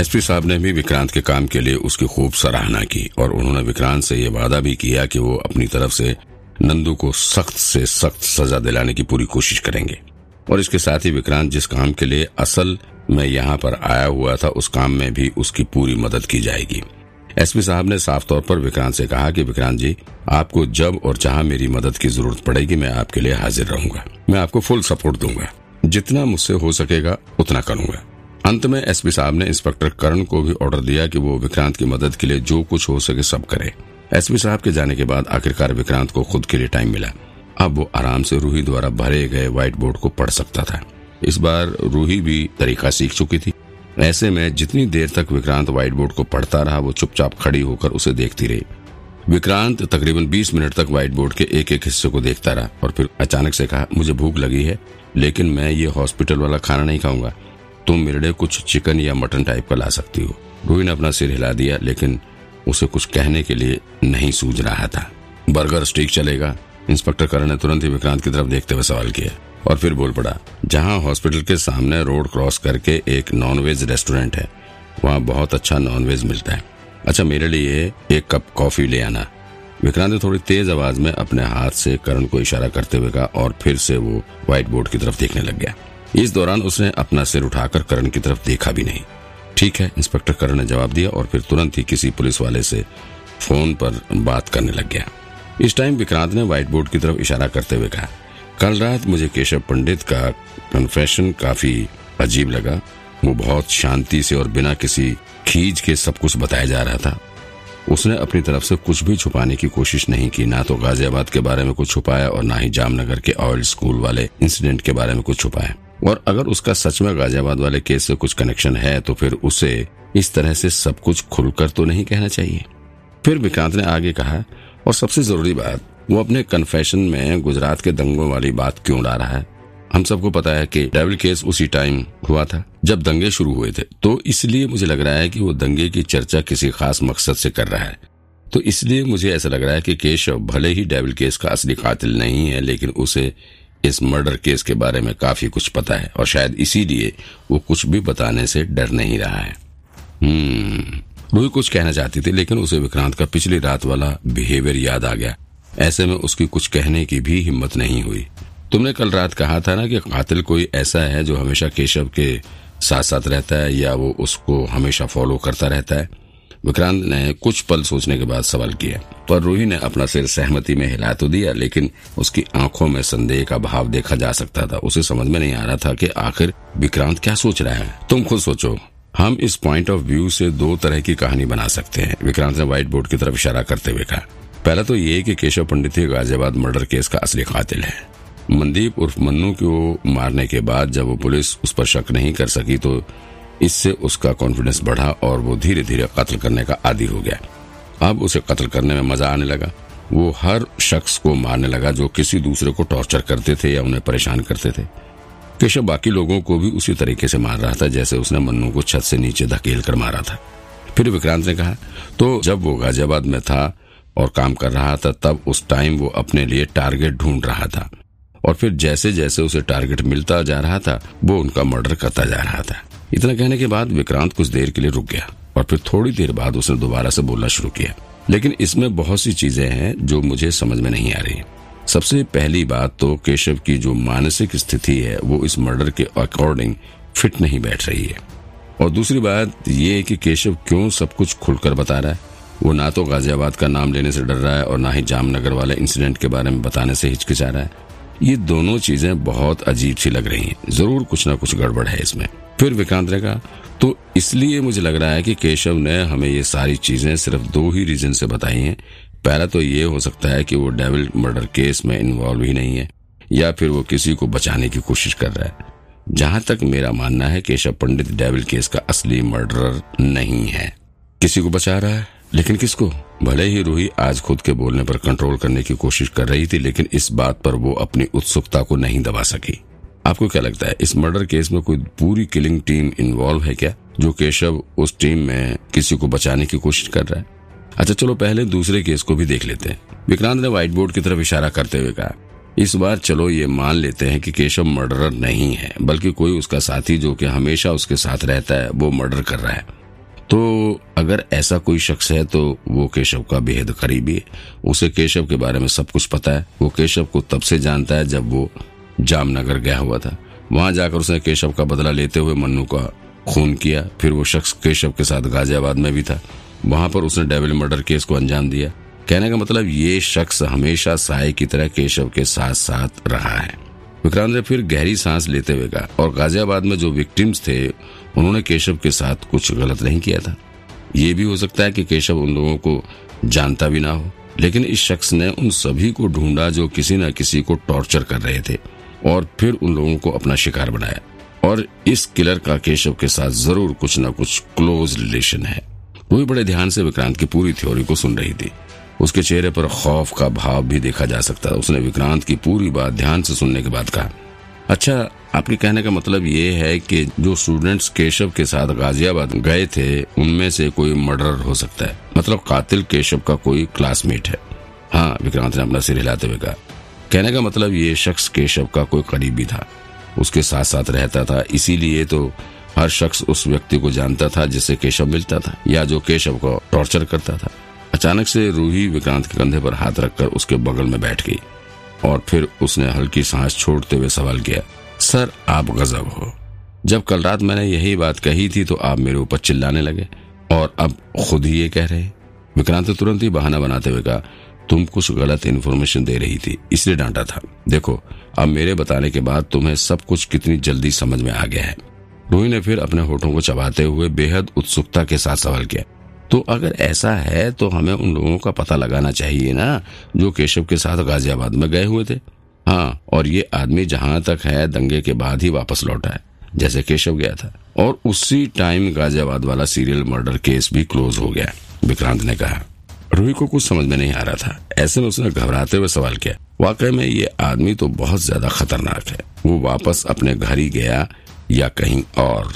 SP साहब ने भी विक्रांत के काम के लिए उसकी खूब सराहना की और उन्होंने विक्रांत से यह वादा भी किया कि वो अपनी तरफ़ से नंदू को सख्त से सख्त सजा दिलाने की पूरी कोशिश करेंगे। और इसके साथ ही विक्रांत जिस काम के लिए असल में यहाँ पर आया हुआ था, उस काम में भी उसकी पूरी मदद की जाएगी। एसपी साहब ने साफ़ तौर पर विक्रांत से कहा कि विक्रांत जी, आपको जब और जहाँ मेरी मदद की ज़रूरत पड़ेगी, मैं आपके लिए हाजिर रहूँगा। मैं आपको फुल सपोर्ट दूँगा। जितना मुझसे हो सकेगा, उतना करूँगा। अंत में एसपी साहब ने इंस्पेक्टर करण को भी ऑर्डर दिया कि वो विक्रांत की मदद के लिए जो कुछ हो सके सब करे। एसपी साहब के जाने के बाद आखिरकार विक्रांत को खुद के लिए टाइम मिला। अब वो आराम से रूही द्वारा भरे गए व्हाइट बोर्ड को पढ़ सकता था। इस बार रूही भी तरीका सीख चुकी थी। ऐसे में जितनी देर तक विक्रांत व्हाइट बोर्ड को पढ़ता रहा, वो चुपचाप खड़ी होकर उसे देखती रही। विक्रांत तकरीबन 20 मिनट तक व्हाइट बोर्ड के एक एक हिस्से को देखता रहा और फिर अचानक से कहा, मुझे भूख लगी है, लेकिन मैं ये हॉस्पिटल वाला खाना नहीं खाऊँगा। तुम मेरे लिए कुछ चिकन या मटन टाइप का ला सकती हो। रूही ने अपना सिर हिला दिया, लेकिन उसे कुछ कहने के लिए नहीं सूझ रहा था। बर्गर स्टीक चलेगा। इंस्पेक्टर करण ने तुरंत ही विक्रांत की तरफ़ देखते हुए सवाल किया और फिर बोल पड़ा, जहाँ हॉस्पिटल के सामने रोड क्रॉस करके एक नॉनवेज रेस्टोरेंट है, वहाँ बहुत अच्छा नॉनवेज मिलता है। अच्छा मेरे लिए एक कप कॉफ़ी ले आना। विक्रांत ने थोड़ी तेज आवाज़ में अपने हाथ से करण को इशारा करते हुए कहा और फिर से वो व्हाइट बोर्ड की तरफ़ देखने लग गया। इस दौरान उसने अपना सिर उठाकर करण की तरफ़ देखा भी नहीं। ठीक है, इंस्पेक्टर करण ने जवाब दिया और फिर तुरंत ही किसी पुलिस वाले से फ़ोन पर बात करने लग गया। इस टाइम विक्रांत ने व्हाइट बोर्ड की तरफ़ इशारा करते हुए कहा, कल रात मुझे केशव पंडित का कन्फेशन काफ़ी अजीब लगा। वो बहुत शांति से और बिना किसी खींच के सब कुछ बताया जा रहा था। उसने अपनी तरफ़ से कुछ भी छुपाने की कोशिश नहीं की, ना तो गाजियाबाद के बारे में कुछ छुपाया और ना ही जामनगर के ऑयल स्कूल वाले इंसिडेंट के बारे में कुछ छुपाया। और अगर उसका सच में गाजियाबाद वाले केस से कुछ कनेक्शन है तो फिर उसे इस तरह से सब कुछ खुलकर तो नहीं कहना चाहिए। फिर विक्रांत ने आगे कहा, और सबसे ज़रूरी बात, वो अपने कन्फेशन में गुजरात के दंगों वाली बात क्यों ला रहा है? हम सबको पता है कि डेविल केस उसी टाइम हुआ था, जब दंगे शुरू हुए थे। तो इसलिए मुझे लग रहा है कि वो दंगे की चर्चा किसी खास मकसद से कर रहा है। तो इसलिए मुझे ऐसा लग रहा है कि केशव भले ही डेविल केस का असली कातिल नहीं है, लेकिन उसे इस मर्डर केस के बारे में काफ़ी कुछ पता है, और शायद इसीलिए वो कुछ भी बताने से डर नहीं रहा है। हम्म रूही कुछ कहना चाहती थी, लेकिन उसे विक्रांत का पिछली रात वाला बिहेवियर याद आ गया। ऐसे में उसकी कुछ कहने की भी हिम्मत नहीं हुई। तुमने कल रात कहा था ना कि कातिल कोई ऐसा है जो हमेशा केशव के साथ साथ रहता है, या वो उसको हमेशा फॉलो करता रहता है? विक्रांत ने कुछ पल सोचने के बाद सवाल किया। पर रूही ने अपना सिर सहमति में हिला तो दिया, लेकिन उसकी आँखों में संदेह का भाव देखा जा सकता था। उसे समझ में नहीं आ रहा था कि आखिर विक्रांत क्या सोच रहा है। तुम खुद सोचो। हम इस पॉइंट ऑफ़ व्यू से दो तरह की कहानी बना सकते हैं, विक्रांत ने व्हाइट बोर्ड की तरफ़ इशारा करते हुए कहा। पहला तो ये कि केशव पंडित ही गाजियाबाद मर्डर केस का असली कातिल है। मनदीप उर्फ़ मन्नू को मारने के बाद जब वो पुलिस उस पर शक नहीं कर सकी तो इससे उसका कॉन्फिडेंस बढ़ा और वो धीरे धीरे कत्ल करने का आदि हो गया। अब उसे कत्ल करने में मज़ा आने लगा। वो हर शख्स को मारने लगा जो किसी दूसरे को टॉर्चर करते थे या उन्हें परेशान करते थे। केशव बाकी लोगों को भी उसी तरीके से मार रहा था जैसे उसने मन्नू को छत से नीचे धकेल कर मारा था। फिर विक्रांत ने कहा तो जब वो गाजियाबाद में था और काम कर रहा था, तब उस टाइम वो अपने लिए टारगेट ढूंढ रहा था। और फिर जैसे जैसे उसे टारगेट मिलता जा रहा था, वो उनका मर्डर करता जा रहा था। इतना कहने के बाद विक्रांत कुछ देर के लिए रुक गया और फिर थोड़ी देर बाद उसने दोबारा से बोलना शुरू किया। लेकिन इसमें बहुत सी चीज़ें हैं जो मुझे समझ में नहीं आ रही। सबसे पहली बात तो केशव की जो मानसिक स्थिति है, वो इस मर्डर के अकॉर्डिंग फिट नहीं बैठ रही है। और दूसरी बात ये कि केशव क्यों सब कुछ खुलकर बता रहा है? वो ना तो गाजियाबाद का नाम लेने से डर रहा है और ना ही जामनगर वाले इंसिडेंट के बारे में बताने से हिचकिचा रहा है। ये दोनों चीज़ें बहुत अजीब सी लग रही हैं। ज़रूर कुछ ना कुछ गड़बड़ है इसमें। फिर विक्रांत ने कहा तो इसलिए मुझे लग रहा है कि केशव ने हमें ये सारी चीज़ें सिर्फ़ दो ही रीजन से बताई हैं। पहला तो ये हो सकता है कि वो डेविल मर्डर केस में इन्वॉल्व ही नहीं है, या फिर वो किसी को बचाने की कोशिश कर रहा है। जहाँ तक मेरा मानना है, केशव पंडित डेविल केस का असली मर्डरर नहीं है। किसी को बचा रहा है? लेकिन किसको? भले ही रूही आज खुद के बोलने पर कंट्रोल करने की कोशिश कर रही थी, लेकिन इस बात पर वो अपनी उत्सुकता को नहीं दबा सकी। आपको क्या लगता है, इस मर्डर केस में कोई पूरी किलिंग टीम इन्वॉल्व है क्या, जो केशव उस टीम में किसी को बचाने की कोशिश कर रहा है? अच्छा चलो पहले दूसरे केस को भी देख लेते हैं। विक्रांत ने व्हाइट बोर्ड की तरफ़ इशारा करते हुए कहा, इस बार चलो ये मान लेते हैं कि केशव मर्डरर नहीं है, बल्कि कोई उसका साथी जो कि हमेशा उसके साथ रहता है, वो मर्डर कर रहा है। तो अगर ऐसा कोई शख्स है तो वो केशव का बेहद करीबी है। उसे केशव के बारे में सब कुछ पता है। वो केशव को तब से जानता है जब वो जामनगर गया हुआ था। वहाँ जाकर उसने केशव का बदला लेते हुए मन्नू का खून किया। फिर वो शख्स केशव के साथ गाजियाबाद में भी था। वहाँ पर उसने डेविल मर्डर केस को अंजाम दिया। कहने का मतलब ये शख्स हमेशा साय की तरह केशव के साथ साथ रहा है। विक्रांत ने फिर गहरी सांस लेते हुए कहा, और गाजियाबाद में जो विक्टिम्स थे, उन्होंने केशव के साथ कुछ गलत नहीं किया था। ये भी हो सकता है कि केशव उन लोगों को जानता भी ना हो, लेकिन इस शख्स ने उन सभी को ढूंढा जो किसी न किसी को टॉर्चर कर रहे थे। और फिर उन लोगों को अपना शिकार बनाया। और इस किलर का केशव के साथ ज़रूर कुछ न कुछ क्लोज रिलेशन है। वो भी बड़े ध्यान से विक्रांत की पूरी थ्योरी को सुन रही थी। उसके चेहरे पर खौफ का भाव भी देखा जा सकता उसने विक्रांत की पूरी बात ध्यान से सुनने के बाद कहा अच्छा आपके कहने का मतलब ये है कि जो स्टूडेंट्स केशव के साथ गाजियाबाद गए थे, उनमें से कोई मर्डर हो सकता है। मतलब कातिल केशव का कोई क्लासमेट है। हाँ विक्रांत ने अपना सिर हिलाते हुए कहा कहने का मतलब ये शख्स केशव का कोई करीबी था। उसके साथ साथ रहता था। इसीलिए तो हर शख्स उस व्यक्ति को जानता था जिससे केशव मिलता था या जो केशव को टॉर्चर करता था। अचानक से रूही विक्रांत के कंधे पर हाथ रखकर उसके बगल में बैठ गई और फिर उसने हल्की सांस छोड़ते हुए सवाल किया, सर, आप गजब हो। जब कल रात मैंने यही बात कही थी तो आप मेरे ऊपर चिल्लाने लगे और अब खुद ही ये कह रहे विक्रांत तुरंत ही बहाना बनाते हुए कहा तुम कुछ गलत इन्फॉर्मेशन दे रही थी, इसलिए डांटा था। देखो, अब मेरे बताने के बाद तुम्हें सब कुछ कितनी जल्दी समझ में आ गया है। रूही ने फिर अपने होठों को चबाते हुए बेहद उत्सुकता के साथ सवाल किया तो अगर ऐसा है तो हमें उन लोगों का पता लगाना चाहिए ना, जो केशव के साथ गाजियाबाद में गए हुए थे? हाँ और ये आदमी जहाँ तक है, दंगे के बाद ही वापस लौटा है, जैसे केशव गया था। और उसी टाइम गाजियाबाद वाला सीरियल मर्डर केस भी क्लोज हो गया विक्रांत ने कहा। रूही को कुछ समझ में नहीं आ रहा था। ऐसे में उसने घबराते हुए सवाल किया, वाकई में ये आदमी तो बहुत ज़्यादा खतरनाक है। वो वापस अपने घर ही गया या कहीं और?